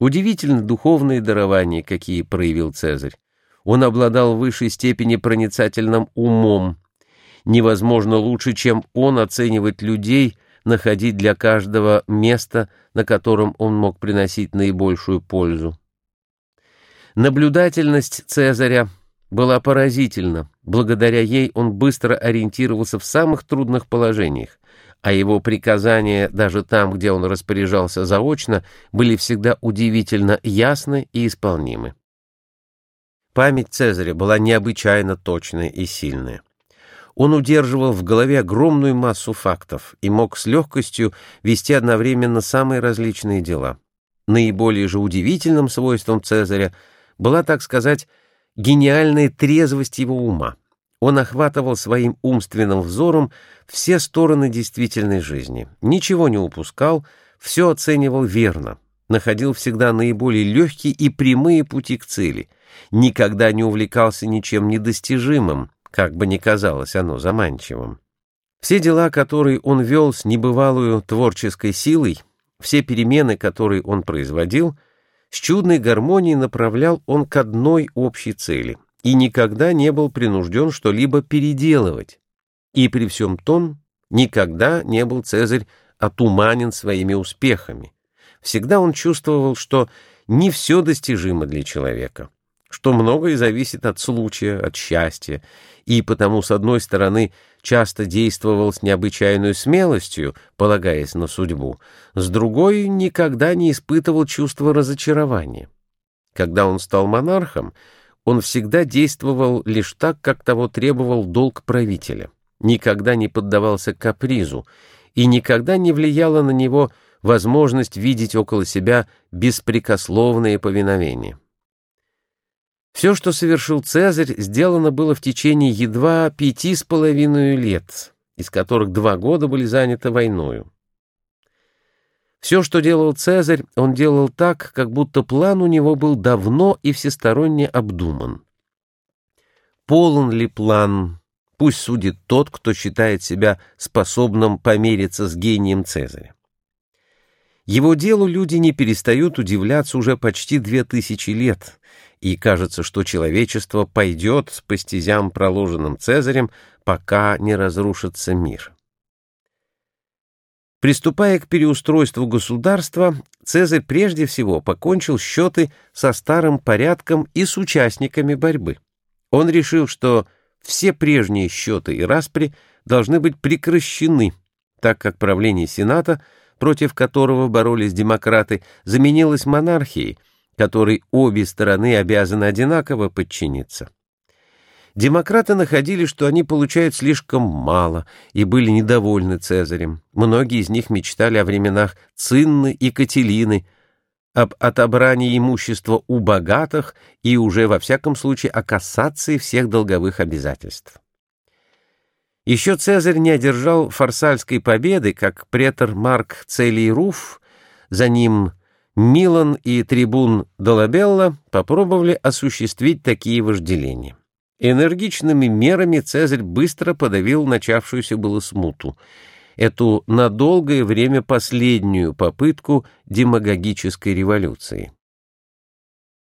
Удивительно духовные дарования, какие проявил Цезарь. Он обладал в высшей степени проницательным умом. Невозможно лучше, чем он оценивать людей, находить для каждого место, на котором он мог приносить наибольшую пользу. Наблюдательность Цезаря была поразительна. Благодаря ей он быстро ориентировался в самых трудных положениях а его приказания, даже там, где он распоряжался заочно, были всегда удивительно ясны и исполнимы. Память Цезаря была необычайно точная и сильная. Он удерживал в голове огромную массу фактов и мог с легкостью вести одновременно самые различные дела. Наиболее же удивительным свойством Цезаря была, так сказать, гениальная трезвость его ума. Он охватывал своим умственным взором все стороны действительной жизни, ничего не упускал, все оценивал верно, находил всегда наиболее легкие и прямые пути к цели, никогда не увлекался ничем недостижимым, как бы ни казалось оно заманчивым. Все дела, которые он вел с небывалую творческой силой, все перемены, которые он производил, с чудной гармонией направлял он к одной общей цели — и никогда не был принужден что-либо переделывать. И при всем том никогда не был Цезарь отуманен своими успехами. Всегда он чувствовал, что не все достижимо для человека, что многое зависит от случая, от счастья, и потому, с одной стороны, часто действовал с необычайной смелостью, полагаясь на судьбу, с другой никогда не испытывал чувства разочарования. Когда он стал монархом, он всегда действовал лишь так, как того требовал долг правителя, никогда не поддавался капризу, и никогда не влияла на него возможность видеть около себя беспрекословное повиновение. Все, что совершил Цезарь, сделано было в течение едва пяти с половиной лет, из которых два года были заняты войною. Все, что делал Цезарь, он делал так, как будто план у него был давно и всесторонне обдуман. Полон ли план, пусть судит тот, кто считает себя способным помериться с гением Цезаря. Его делу люди не перестают удивляться уже почти две тысячи лет, и кажется, что человечество пойдет по стезям, проложенным Цезарем, пока не разрушится мир. Приступая к переустройству государства, Цезарь прежде всего покончил счеты со старым порядком и с участниками борьбы. Он решил, что все прежние счеты и распри должны быть прекращены, так как правление Сената, против которого боролись демократы, заменилось монархией, которой обе стороны обязаны одинаково подчиниться. Демократы находили, что они получают слишком мало и были недовольны Цезарем. Многие из них мечтали о временах Цинны и Кателины, об отобрании имущества у богатых и уже во всяком случае о кассации всех долговых обязательств. Еще Цезарь не одержал фарсальской победы, как претор Марк Целий Руф, за ним Милан и трибун Долабелла попробовали осуществить такие вожделения. Энергичными мерами Цезарь быстро подавил начавшуюся было смуту, эту на долгое время последнюю попытку демагогической революции.